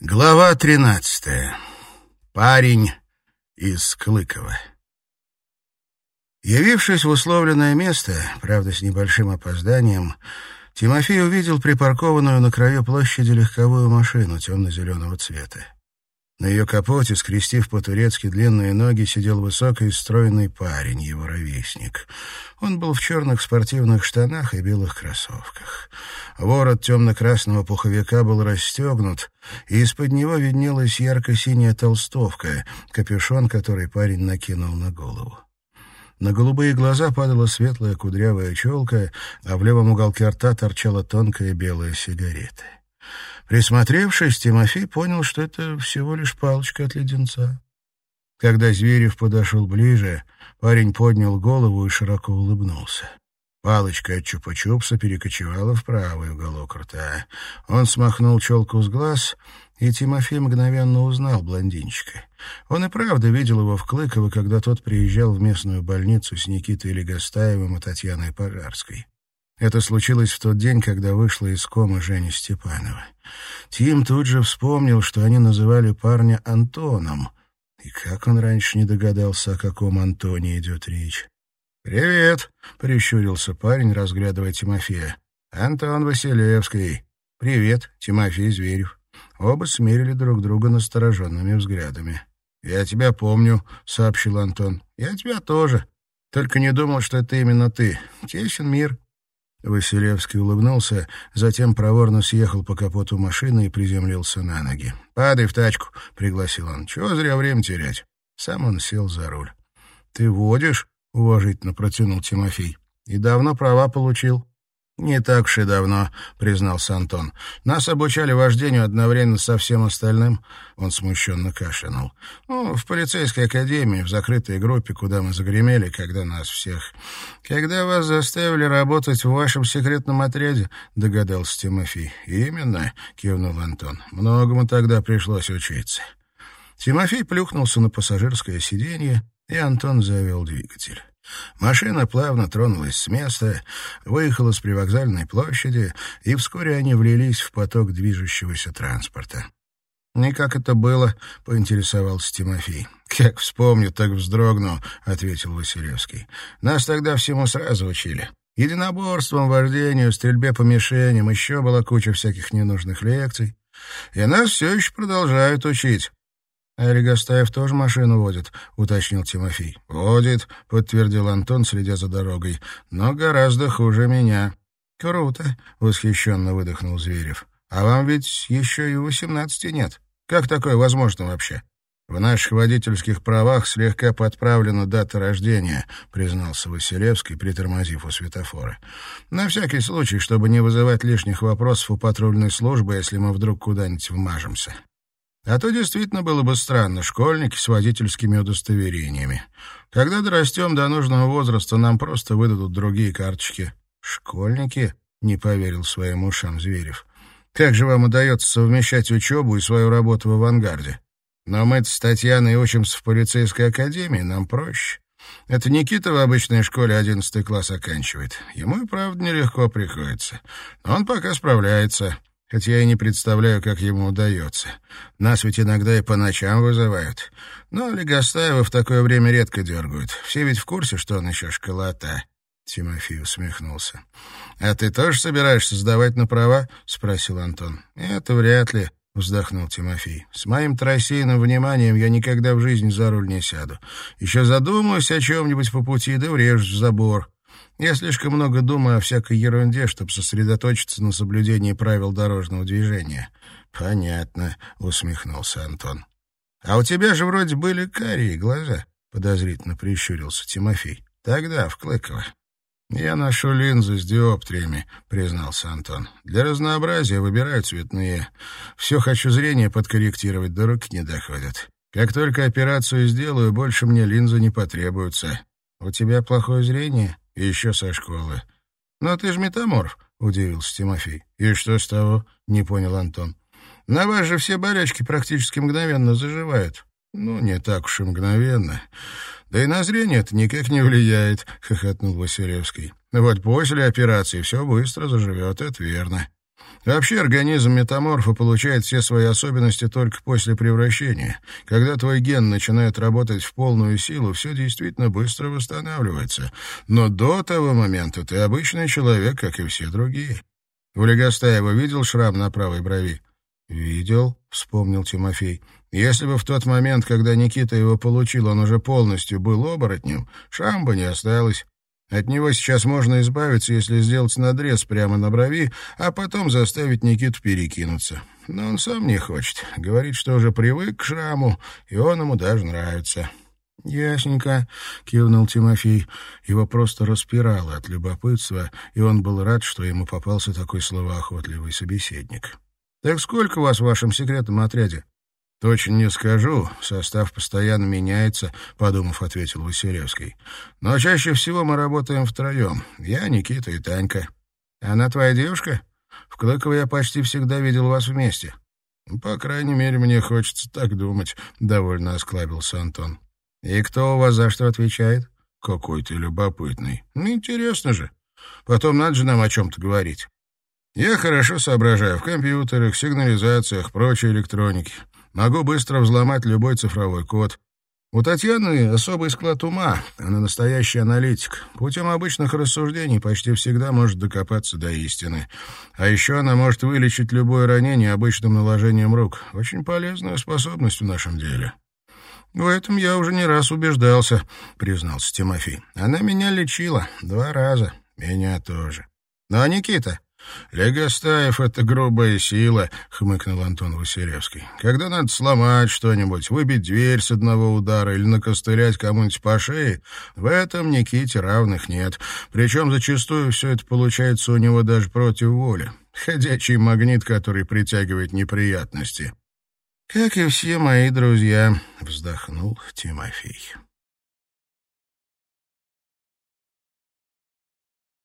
Глава тринадцатая. Парень из Клыкова. Явившись в условленное место, правда, с небольшим опозданием, Тимофей увидел припаркованную на краю площади легковую машину темно-зеленого цвета. На ее капоте, скрестив по-турецки длинные ноги, сидел высокий стройный парень, его ровесник. Он был в черных спортивных штанах и белых кроссовках. Ворот темно-красного пуховика был расстегнут, и из-под него виднелась ярко-синяя толстовка, капюшон, который парень накинул на голову. На голубые глаза падала светлая кудрявая челка, а в левом уголке рта торчала тонкая белая сигарета. Присмотревшись, Тимофей понял, что это всего лишь палочка от леденца. Когда Зверев подошел ближе, парень поднял голову и широко улыбнулся. Палочка от чупа-чупса перекочевала в правый уголок рта. Он смахнул челку с глаз, и Тимофей мгновенно узнал блондинчика. Он и правда видел его в Клыково, когда тот приезжал в местную больницу с Никитой Легостаевым и Татьяной Пожарской. Это случилось в тот день, когда вышла из комы Женя Степанова. Тим тут же вспомнил, что они называли парня Антоном. И как он раньше не догадался, о каком Антоне идет речь. «Привет!» — прищурился парень, разглядывая Тимофея. «Антон Василевский». «Привет, Тимофей Зверев». Оба смерили друг друга настороженными взглядами. «Я тебя помню», — сообщил Антон. «Я тебя тоже. Только не думал, что это именно ты. Тесен мир». Василевский улыбнулся, затем проворно съехал по капоту машины и приземлился на ноги. «Падай в тачку», — пригласил он. «Чего зря время терять?» Сам он сел за руль. «Ты водишь?» — уважительно протянул Тимофей. «И давно права получил?» «Не так уж и давно», — признался Антон. «Нас обучали вождению одновременно со всем остальным». Он смущенно кашлянул. «Ну, в полицейской академии, в закрытой группе, куда мы загремели, когда нас всех... Когда вас заставили работать в вашем секретном отряде», — догадался Тимофей. «Именно», — кивнул Антон. «Многому тогда пришлось учиться». Тимофей плюхнулся на пассажирское сиденье, и Антон завел двигатель. Машина плавно тронулась с места, выехала с привокзальной площади, и вскоре они влились в поток движущегося транспорта. «И как это было?» — поинтересовался Тимофей. «Как вспомню, так вздрогну», — ответил Василевский. «Нас тогда всему сразу учили. Единоборством, вождению, стрельбе по мишеням, еще была куча всяких ненужных лекций. И нас все еще продолжают учить. «А Легостаев тоже машину водит», — уточнил Тимофей. «Водит», — подтвердил Антон, следя за дорогой. «Но гораздо хуже меня». «Круто», — восхищенно выдохнул Зверев. «А вам ведь еще и восемнадцати нет. Как такое возможно вообще?» «В наших водительских правах слегка подправлена дата рождения», — признался Василевский, притормозив у светофора. «На всякий случай, чтобы не вызывать лишних вопросов у патрульной службы, если мы вдруг куда-нибудь вмажемся». А то действительно было бы странно, школьники с водительскими удостоверениями. Когда дорастем до нужного возраста, нам просто выдадут другие карточки. «Школьники?» — не поверил своим ушам Зверев. «Как же вам удается совмещать учебу и свою работу в авангарде? Но мы с Татьяной учимся в полицейской академии, нам проще. Это Никита в обычной школе одиннадцатый класс оканчивает. Ему и правда нелегко приходится. Но он пока справляется» хотя я не представляю, как ему удается. Нас ведь иногда и по ночам вызывают. Но Легостаева в такое время редко дергают. Все ведь в курсе, что он еще школота». Тимофей усмехнулся. «А ты тоже собираешься сдавать на права?» — спросил Антон. «Это вряд ли», — вздохнул Тимофей. «С моим троссейным вниманием я никогда в жизни за руль не сяду. Еще задумаюсь о чем-нибудь по пути, да врежусь в забор. Я слишком много думаю о всякой ерунде, чтобы сосредоточиться на соблюдении правил дорожного движения. Понятно, усмехнулся Антон. А у тебя же вроде были карие глаза, подозрительно прищурился Тимофей. Тогда в Клыково. «Я ношу линзы с диоптриями», — признался Антон. «Для разнообразия выбираю цветные. Все хочу зрение подкорректировать, до руки не доходят. Как только операцию сделаю, больше мне линзы не потребуются. У тебя плохое зрение?» Еще со школы. «Но ты же метаморф», — удивился Тимофей. «И что с того?» — не понял Антон. «На вас же все болячки практически мгновенно заживают». «Ну, не так уж и мгновенно. Да и на зрение это никак не влияет», — хохотнул Василевский. «Вот после операции все быстро заживет, это верно. Вообще организм метаморфа получает все свои особенности только после превращения. Когда твой ген начинает работать в полную силу, все действительно быстро восстанавливается. Но до того момента ты обычный человек, как и все другие. У Легостаева видел шрам на правой брови? «Видел», — вспомнил Тимофей. «Если бы в тот момент, когда Никита его получил, он уже полностью был оборотнем, шрам бы не осталось. От него сейчас можно избавиться, если сделать надрез прямо на брови, а потом заставить Никиту перекинуться. Но он сам не хочет. Говорит, что уже привык к шраму, и он ему даже нравится. «Ясненько», — кивнул Тимофей. Его просто распирало от любопытства, и он был рад, что ему попался такой словоохотливый собеседник. «Так сколько вас в вашем секретном отряде?» «Точно не скажу. Состав постоянно меняется», — подумав, ответил Василевский. «Но чаще всего мы работаем втроем. Я, Никита и Танька. Она твоя девушка? В Клыково я почти всегда видел вас вместе». «По крайней мере, мне хочется так думать», — довольно осклабился Антон. «И кто у вас за что отвечает?» «Какой ты любопытный. Ну, интересно же. Потом надо же нам о чем-то говорить. Я хорошо соображаю в компьютерах, сигнализациях, прочей электронике. Могу быстро взломать любой цифровой код. У Татьяны особый склад ума, она настоящий аналитик. Путем обычных рассуждений почти всегда может докопаться до истины. А еще она может вылечить любое ранение обычным наложением рук. Очень полезная способность в нашем деле. «В этом я уже не раз убеждался», — признался Тимофей. «Она меня лечила два раза. Меня тоже. Ну а Никита? «Легостаев — это грубая сила», — хмыкнул Антон Василевский. «Когда надо сломать что-нибудь, выбить дверь с одного удара или накостылять кому-нибудь по шее, в этом Никите равных нет. Причем зачастую все это получается у него даже против воли. Ходячий магнит, который притягивает неприятности». «Как и все мои друзья», — вздохнул Тимофей.